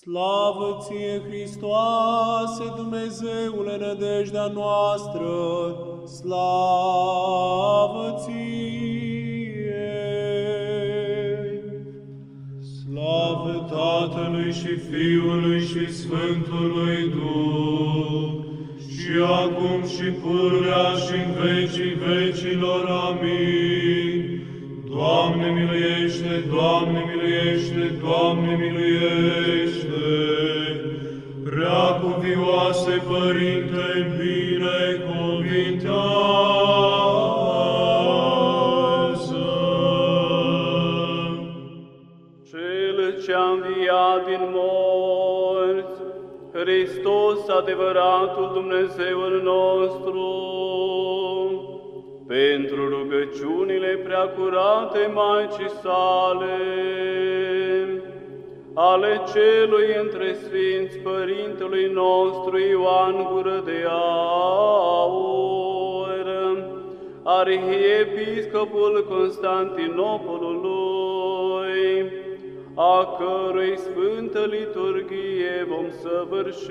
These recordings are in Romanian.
Slavă ție, Hristoase, Dumnezeule, nădejdea noastră, slavă ție! Slavă Tatălui și Fiului și Sfântului Duh, și acum și pururea și în vecii vecilor. Amin. Doamne miluiește, Doamne miluiește, Doamne miluiește. Prea cuvioase Părinte, binecuvintează. Cel ce-a înviat din morți, Hristos adevăratul Dumnezeul nostru, pentru rugăciunile preacurate Maicii sale, ale celui între Sfinți Părintelui nostru Ioan Gură de Aur, Arhiepiscopul Constantinopolului, a cărui sfântă liturghie vom săvârși,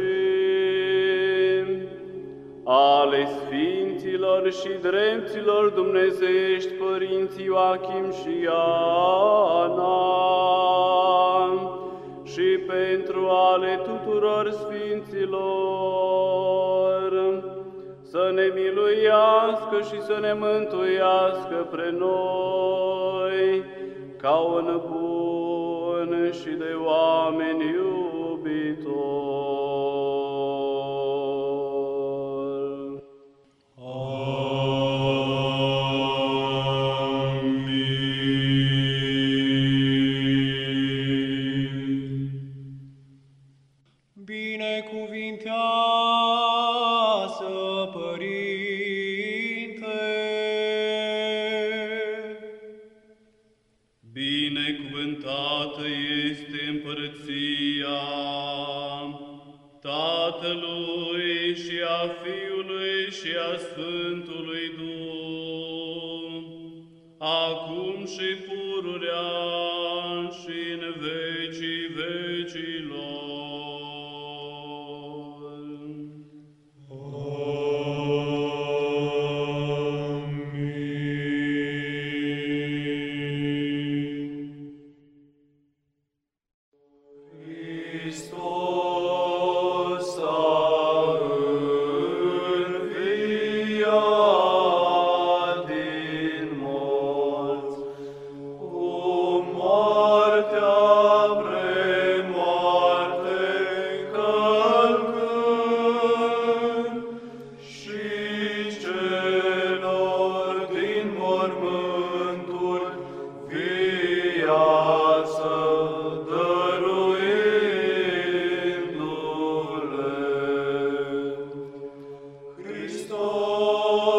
ale Sfinților și Drepților Dumnezeiești Părinții Ioachim și Ana, și pentru ale tuturor Sfinților, să ne miluiască și să ne mântuiască pre noi, ca un bun și de oameni iubitor. Binecuvintează, Părinte! Binecuvântată este împărăția Tatălui și a Fiului și a Sfântului Duh, acum și pururea și în vecii vecilor. Hristos